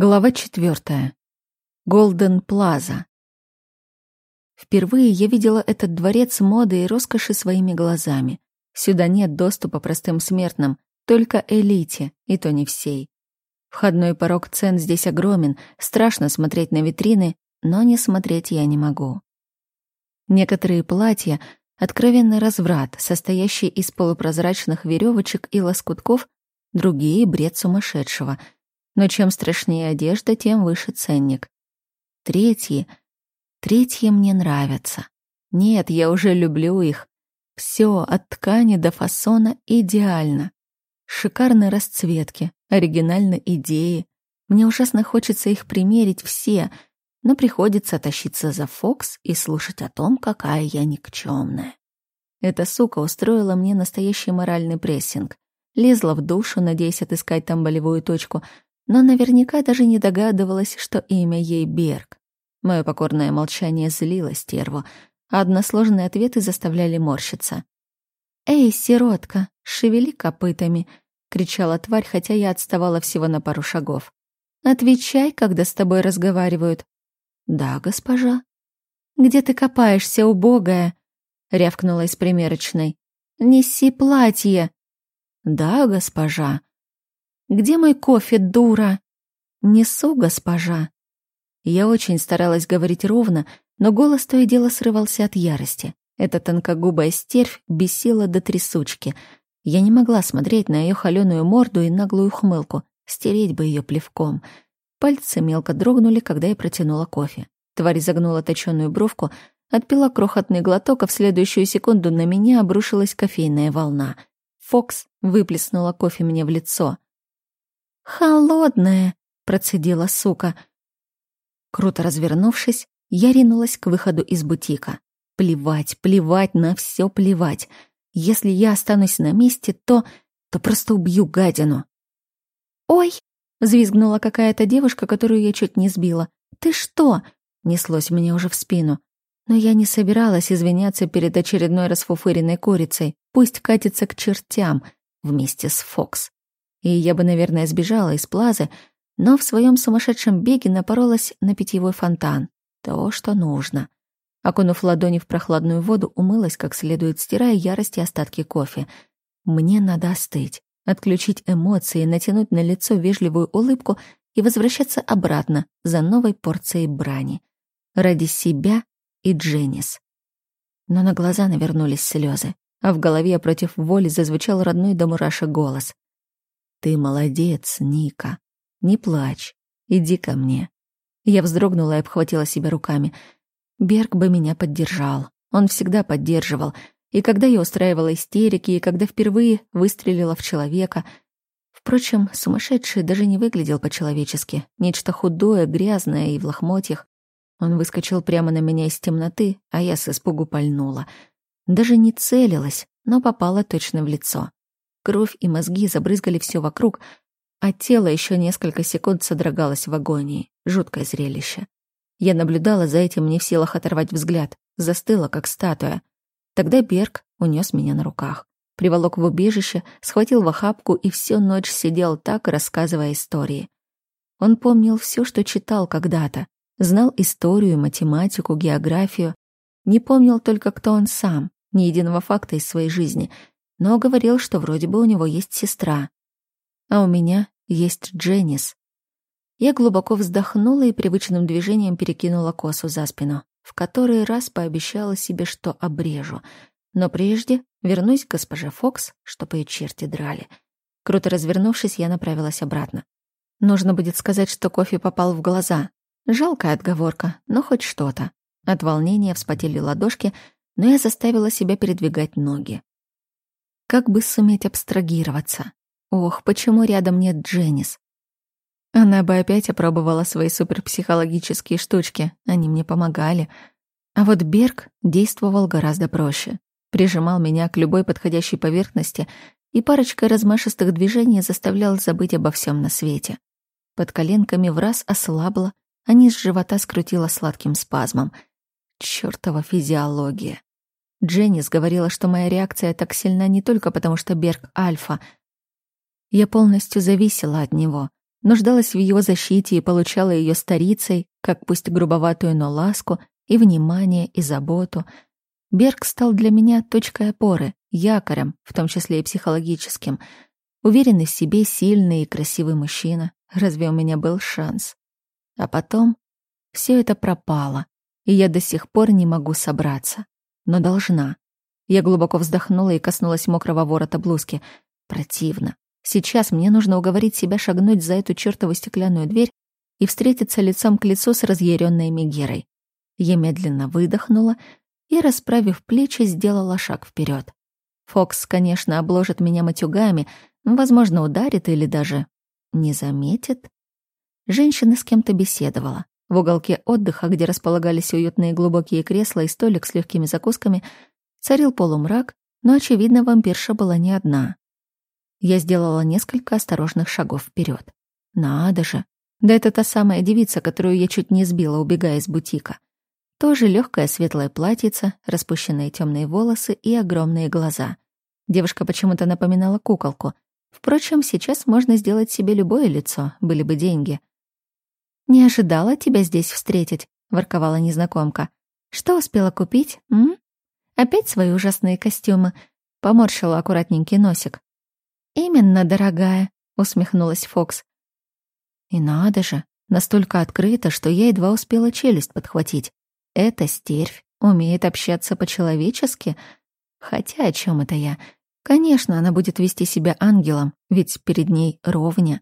Глава четвертая. Голден Плаза. Впервые я видела этот дворец моды и роскоши своими глазами. Сюда нет доступа простым смертным, только элите, и то не всей. Входной порог цен здесь огромен, страшно смотреть на витрины, но не смотреть я не могу. Некоторые платья — откровенный разврат, состоящий из полупрозрачных веревочек и лоскутков, другие — бред сумасшедшего — но чем страшнее одежда, тем выше ценник. Третьи. Третьи мне нравятся. Нет, я уже люблю их. Все от ткани до фасона идеально. Шикарные расцветки, оригинальные идеи. Мне ужасно хочется их примерить все, но приходится тащиться за Фокс и слушать о том, какая я никчемная. Эта сука устроила мне настоящий моральный прессинг. Лезла в душу, надеясь отыскать там болевую точку, но наверняка даже не догадывалась, что имя ей Берг. Мое покорное молчание злило стерву, а односложные ответы заставляли морщиться. «Эй, сиротка, шевели копытами!» — кричала тварь, хотя я отставала всего на пару шагов. «Отвечай, когда с тобой разговаривают». «Да, госпожа». «Где ты копаешься, убогая?» — рявкнула из примерочной. «Неси платье». «Да, госпожа», где мой кофе, дура?» «Несу, госпожа». Я очень старалась говорить ровно, но голос то и дело срывался от ярости. Эта тонкогубая стервь бесила до трясучки. Я не могла смотреть на ее холеную морду и наглую хмылку, стереть бы ее плевком. Пальцы мелко дрогнули, когда я протянула кофе. Тварь загнула точёную бровку, отпила крохотный глоток, а в следующую секунду на меня обрушилась кофейная волна. Фокс выплеснула кофе мне в лицо. «Холодная!» — процедила сука. Круто развернувшись, я ринулась к выходу из бутика. Плевать, плевать, на все плевать. Если я останусь на месте, то... то просто убью гадину. «Ой!» — взвизгнула какая-то девушка, которую я чуть не сбила. «Ты что?» — неслось мне уже в спину. Но я не собиралась извиняться перед очередной расфуфыренной курицей. Пусть катится к чертям вместе с Фокс и я бы, наверное, сбежала из плазы, но в своем сумасшедшем беге напоролась на питьевой фонтан. То, что нужно. Окунув ладони в прохладную воду, умылась как следует, стирая ярость и остатки кофе. Мне надо остыть, отключить эмоции, натянуть на лицо вежливую улыбку и возвращаться обратно за новой порцией брани. Ради себя и Дженнис. Но на глаза навернулись слезы, а в голове против воли зазвучал родной до мурашек голос. «Ты молодец, Ника. Не плачь. Иди ко мне». Я вздрогнула и обхватила себя руками. Берг бы меня поддержал. Он всегда поддерживал. И когда я устраивала истерики, и когда впервые выстрелила в человека. Впрочем, сумасшедший даже не выглядел по-человечески. Нечто худое, грязное и в лохмотьях. Он выскочил прямо на меня из темноты, а я с испугу пальнула. Даже не целилась, но попала точно в лицо. Кровь и мозги забрызгали все вокруг, а тело еще несколько секунд содрогалось в агонии. Жуткое зрелище. Я наблюдала за этим не в силах оторвать взгляд, застыла, как статуя. Тогда Берг унес меня на руках. Приволок в убежище, схватил в охапку и всю ночь сидел так, рассказывая истории. Он помнил все, что читал когда-то, знал историю, математику, географию. Не помнил только, кто он сам, ни единого факта из своей жизни — но говорил, что вроде бы у него есть сестра. А у меня есть Дженнис. Я глубоко вздохнула и привычным движением перекинула косу за спину, в который раз пообещала себе, что обрежу. Но прежде вернусь к госпоже Фокс, чтобы и черти драли. Круто развернувшись, я направилась обратно. Нужно будет сказать, что кофе попал в глаза. Жалкая отговорка, но хоть что-то. От волнения вспотели ладошки, но я заставила себя передвигать ноги. Как бы суметь абстрагироваться? Ох, почему рядом нет Дженнис? Она бы опять опробовала свои суперпсихологические штучки, они мне помогали. А вот Берг действовал гораздо проще. Прижимал меня к любой подходящей поверхности и парочкой размашистых движений заставлял забыть обо всем на свете. Под коленками в раз ослабла, а низ живота скрутила сладким спазмом. Чёртова физиология. Дженнис говорила, что моя реакция так сильна не только потому, что Берг — альфа. Я полностью зависела от него. нуждалась в его защите и получала ее старицей, как пусть грубоватую, но ласку, и внимание, и заботу. Берг стал для меня точкой опоры, якорем, в том числе и психологическим. Уверенный в себе, сильный и красивый мужчина. Разве у меня был шанс? А потом все это пропало, и я до сих пор не могу собраться. Но должна. Я глубоко вздохнула и коснулась мокрого ворота блузки. Противно. Сейчас мне нужно уговорить себя шагнуть за эту чертову стеклянную дверь и встретиться лицом к лицу с разъяренной Мегерой. Я медленно выдохнула и, расправив плечи, сделала шаг вперед. Фокс, конечно, обложит меня матюгами, возможно, ударит или даже не заметит. Женщина с кем-то беседовала. В уголке отдыха, где располагались уютные глубокие кресла и столик с легкими закусками, царил полумрак, но, очевидно, вампирша была не одна. Я сделала несколько осторожных шагов вперед. Надо же! Да это та самая девица, которую я чуть не сбила, убегая из бутика. Тоже легкое светлое платьице, распущенные темные волосы и огромные глаза. Девушка почему-то напоминала куколку. Впрочем, сейчас можно сделать себе любое лицо, были бы деньги. «Не ожидала тебя здесь встретить», — ворковала незнакомка. «Что успела купить, м? Опять свои ужасные костюмы?» — поморщила аккуратненький носик. «Именно, дорогая», — усмехнулась Фокс. «И надо же, настолько открыто, что я едва успела челюсть подхватить. Эта стервь умеет общаться по-человечески. Хотя о чем это я? Конечно, она будет вести себя ангелом, ведь перед ней ровня.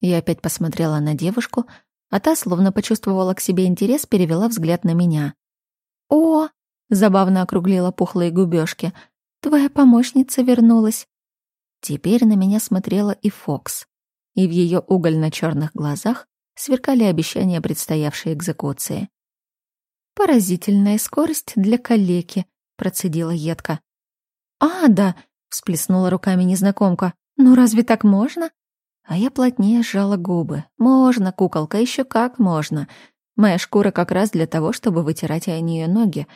Я опять посмотрела на девушку, а та, словно почувствовала к себе интерес, перевела взгляд на меня. «О!» — забавно округлила пухлые губёшки. «Твоя помощница вернулась». Теперь на меня смотрела и Фокс, и в ее угольно черных глазах сверкали обещания предстоявшей экзекуции. «Поразительная скорость для калеки», — процедила едко. «Ада!» — всплеснула руками незнакомка. «Ну разве так можно?» А я плотнее сжала губы. Можно, куколка, еще как можно. Моя шкура как раз для того, чтобы вытирать о нее ноги.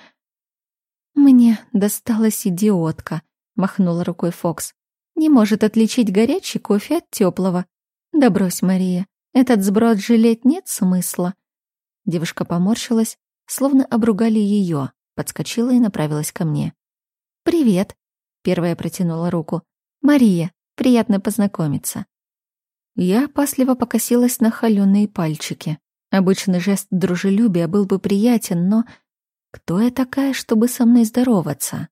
Мне досталась идиотка, махнула рукой Фокс. Не может отличить горячий кофе от теплого. Да брось, Мария, этот сброд жалеть нет смысла. Девушка поморщилась, словно обругали ее, подскочила и направилась ко мне. «Привет», — первая протянула руку. «Мария, приятно познакомиться». Я опасливо покосилась на холёные пальчики. Обычный жест дружелюбия был бы приятен, но кто я такая, чтобы со мной здороваться?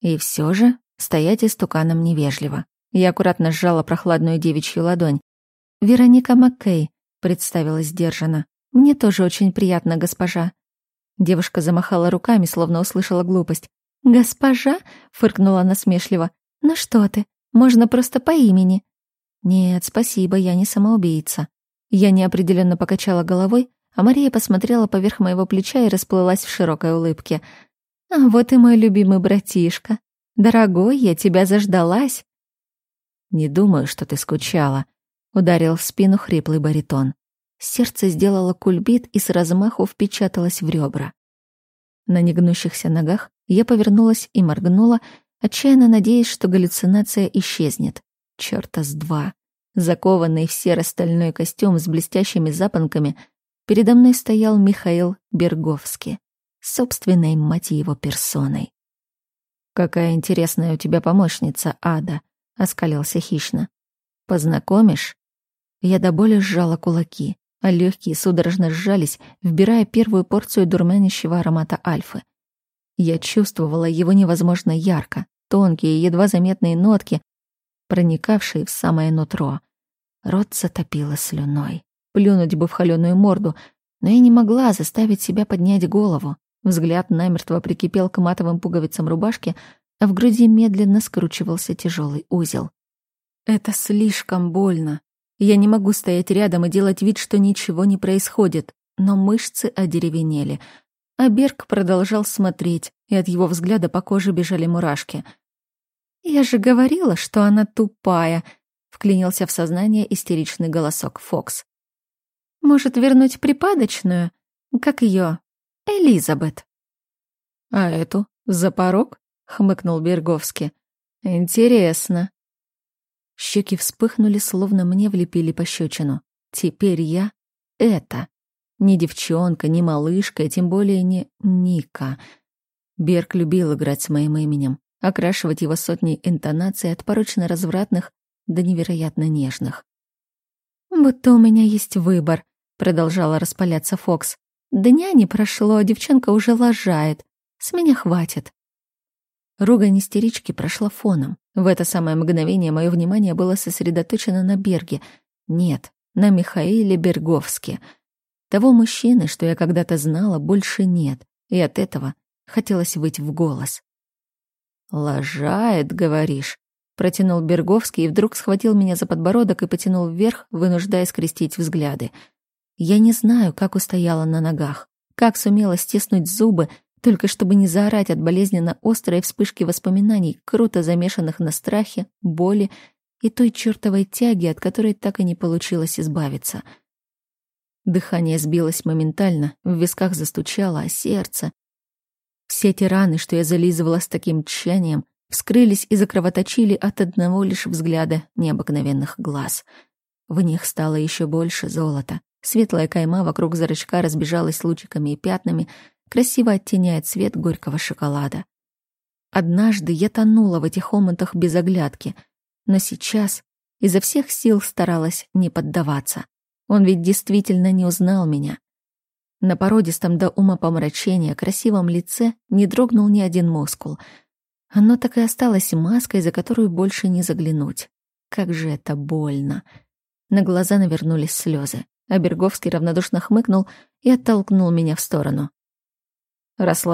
И все же стоять истуканом невежливо. Я аккуратно сжала прохладную девичью ладонь. «Вероника Маккей», — представилась сдержанно. «Мне тоже очень приятно, госпожа». Девушка замахала руками, словно услышала глупость. «Госпожа?» — фыркнула насмешливо. «Ну что ты, можно просто по имени. «Нет, спасибо, я не самоубийца». Я неопределенно покачала головой, а Мария посмотрела поверх моего плеча и расплылась в широкой улыбке. «А вот и мой любимый братишка. Дорогой, я тебя заждалась». «Не думаю, что ты скучала», — ударил в спину хриплый баритон. Сердце сделало кульбит и с размаху впечаталось в ребра. На негнущихся ногах я повернулась и моргнула, отчаянно надеясь, что галлюцинация исчезнет. Чёрта с два. Закованный в серо-стальной костюм с блестящими запонками, передо мной стоял Михаил Берговский, собственной, мать его, персоной. «Какая интересная у тебя помощница, Ада», — оскалился хищно. «Познакомишь?» Я до боли сжала кулаки, а легкие судорожно сжались, вбирая первую порцию дурманящего аромата альфы. Я чувствовала его невозможно ярко, тонкие, едва заметные нотки, проникавшие в самое нутро. Рот затопило слюной. Плюнуть бы в холёную морду, но я не могла заставить себя поднять голову. Взгляд намертво прикипел к матовым пуговицам рубашки, а в груди медленно скручивался тяжелый узел. Это слишком больно. Я не могу стоять рядом и делать вид, что ничего не происходит, но мышцы одеревенели. А Берг продолжал смотреть, и от его взгляда по коже бежали мурашки — «Я же говорила, что она тупая», — вклинился в сознание истеричный голосок Фокс. «Может, вернуть припадочную? Как ее? Элизабет». «А эту? За порог?» — хмыкнул Берговский. «Интересно». Щеки вспыхнули, словно мне влепили пощечину. Теперь я — это. Не девчонка, не малышка, и тем более не Ника. Берг любил играть с моим именем, окрашивать его сотней интонаций от порочно развратных до невероятно нежных. «Будто у меня есть выбор», — продолжала распаляться Фокс. «Дня не прошло, а девчонка уже лажает. С меня хватит». Ругань истерички прошла фоном. В это самое мгновение мое внимание было сосредоточено на Берге. Нет, на Михаиле Берговске. Того мужчины, что я когда-то знала, больше нет, и от этого хотелось выйти в голос. «Лажает, говоришь?» Протянул Берговский и вдруг схватил меня за подбородок и потянул вверх, вынуждая скрестить взгляды. Я не знаю, как устояла на ногах, как сумела стиснуть зубы, только чтобы не заорать от болезненно острой вспышки воспоминаний, круто замешанных на страхе, боли и той чертовой тяги, от которой так и не получилось избавиться. Дыхание сбилось моментально, в висках застучало, а сердце... Все те раны, что я зализывала с таким тщанием, вскрылись и закровоточили от одного лишь взгляда необыкновенных глаз. В них стало еще больше золота. Светлая кайма вокруг зрачка разбежалась лучиками и пятнами, красиво оттеняя цвет горького шоколада. Однажды я тонула в этих омутах без оглядки, но сейчас изо всех сил старалась не поддаваться. Он ведь действительно не узнал меня. На породистом до ума помрачения красивом лице не дрогнул ни один мускул — оно так и осталось маской, за которую больше не заглянуть. Как же это больно. На глаза навернулись слезы, а Берговский равнодушно хмыкнул и оттолкнул меня в сторону. «Раз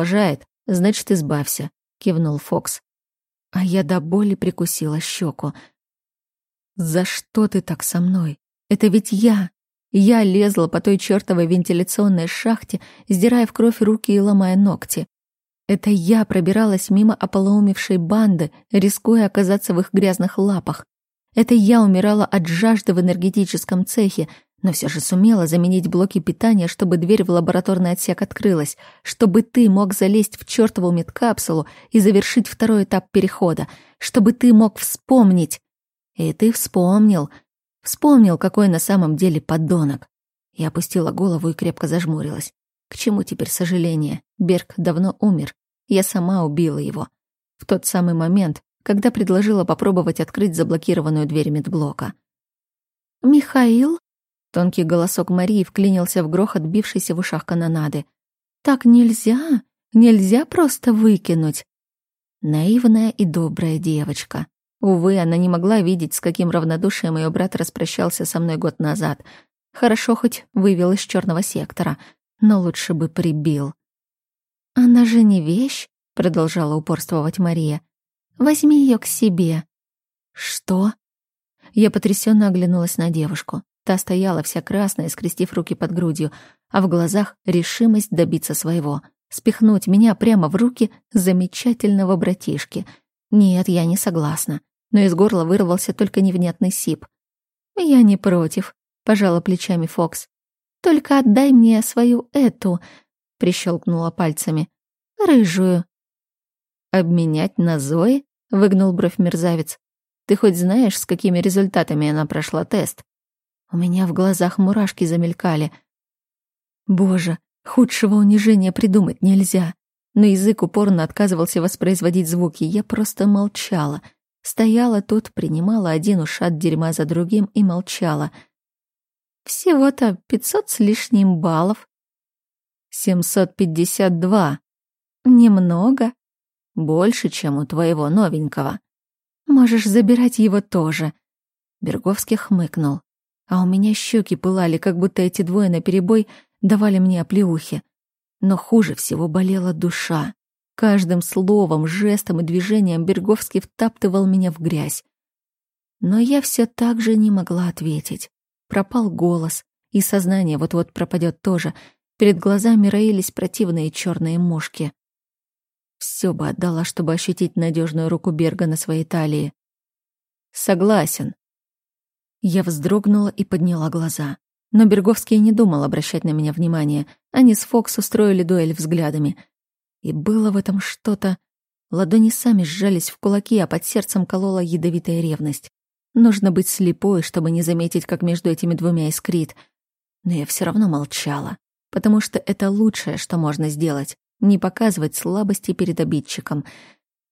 значит, избавься», — кивнул Фокс. А я до боли прикусила щеку. «За что ты так со мной? Это ведь я!» Я лезла по той чертовой вентиляционной шахте, сдирая в кровь руки и ломая ногти. Это я пробиралась мимо ополоумевшей банды, рискуя оказаться в их грязных лапах. Это я умирала от жажды в энергетическом цехе, но все же сумела заменить блоки питания, чтобы дверь в лабораторный отсек открылась, чтобы ты мог залезть в чертову медкапсулу и завершить второй этап перехода, чтобы ты мог вспомнить. И ты вспомнил. Вспомнил, какой на самом деле подонок. Я опустила голову и крепко зажмурилась. К чему теперь сожаление? Берг давно умер. Я сама убила его. В тот самый момент, когда предложила попробовать открыть заблокированную дверь медблока. «Михаил?» Тонкий голосок Марии вклинился в грохот, бившийся в ушах канонады. «Так нельзя! Нельзя просто выкинуть!» Наивная и добрая девочка. Увы, она не могла видеть, с каким равнодушием ее брат распрощался со мной год назад. Хорошо хоть вывел из черного сектора — но лучше бы прибил. «Она же не вещь», — продолжала упорствовать Мария. «Возьми ее к себе». «Что?» Я потрясенно оглянулась на девушку. Та стояла вся красная, скрестив руки под грудью, а в глазах решимость добиться своего. Спихнуть меня прямо в руки замечательного братишки. Нет, я не согласна. Но из горла вырвался только невнятный сип. «Я не против», — пожала плечами Фокс. Только отдай мне свою эту, прищелкнула пальцами. Рыжую. Обменять на Зои? выгнул бровь мерзавец. Ты хоть знаешь, с какими результатами она прошла тест? У меня в глазах мурашки замелькали. Боже, худшего унижения придумать нельзя. Но язык упорно отказывался воспроизводить звуки. Я просто молчала. Стояла тут, принимала один ушат дерьма за другим и молчала — всего-то пятьсот с лишним баллов. Семьсот пятьдесят два. Немного. Больше, чем у твоего новенького. Можешь забирать его тоже. Берговский хмыкнул. А у меня щеки пылали, как будто эти двое наперебой давали мне оплеухи. Но хуже всего болела душа. Каждым словом, жестом и движением Берговский втаптывал меня в грязь. Но я все так же не могла ответить. Пропал голос, и сознание вот-вот пропадет тоже. Перед глазами роились противные черные мушки. Все бы отдала, чтобы ощутить надежную руку Берга на своей талии. Согласен. Я вздрогнула и подняла глаза. Но Берговский не думал обращать на меня внимание. Они с Фокс устроили дуэль взглядами. И было в этом что-то... Ладони сами сжались в кулаки, а под сердцем колола ядовитая ревность. Нужно быть слепой, чтобы не заметить, как между этими двумя искрит. Но я все равно молчала, потому что это лучшее, что можно сделать — не показывать слабости перед обидчиком.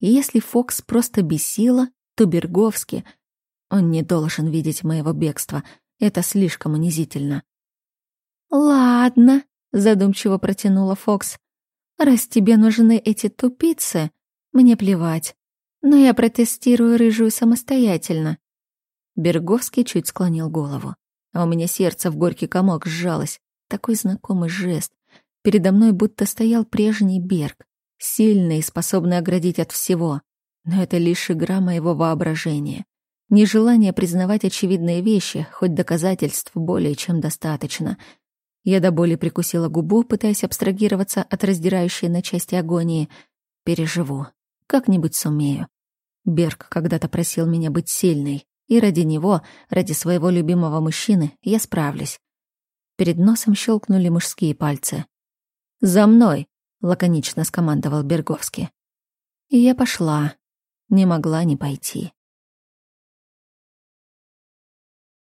И если Фокс просто бесила, то Берговский... Он не должен видеть моего бегства. Это слишком унизительно. «Ладно», — задумчиво протянула Фокс. «Раз тебе нужны эти тупицы, мне плевать. Но я протестирую рыжую самостоятельно. Берговский чуть склонил голову. А у меня сердце в горький комок сжалось. Такой знакомый жест. Передо мной будто стоял прежний Берг. Сильный и способный оградить от всего. Но это лишь игра моего воображения. Нежелание признавать очевидные вещи, хоть доказательств более чем достаточно. Я до боли прикусила губу, пытаясь абстрагироваться от раздирающей на части агонии. Переживу. Как-нибудь сумею. Берг когда-то просил меня быть сильной. И ради него, ради своего любимого мужчины, я справлюсь. Перед носом щелкнули мужские пальцы. «За мной!» — лаконично скомандовал Берговский. И я пошла. Не могла не пойти.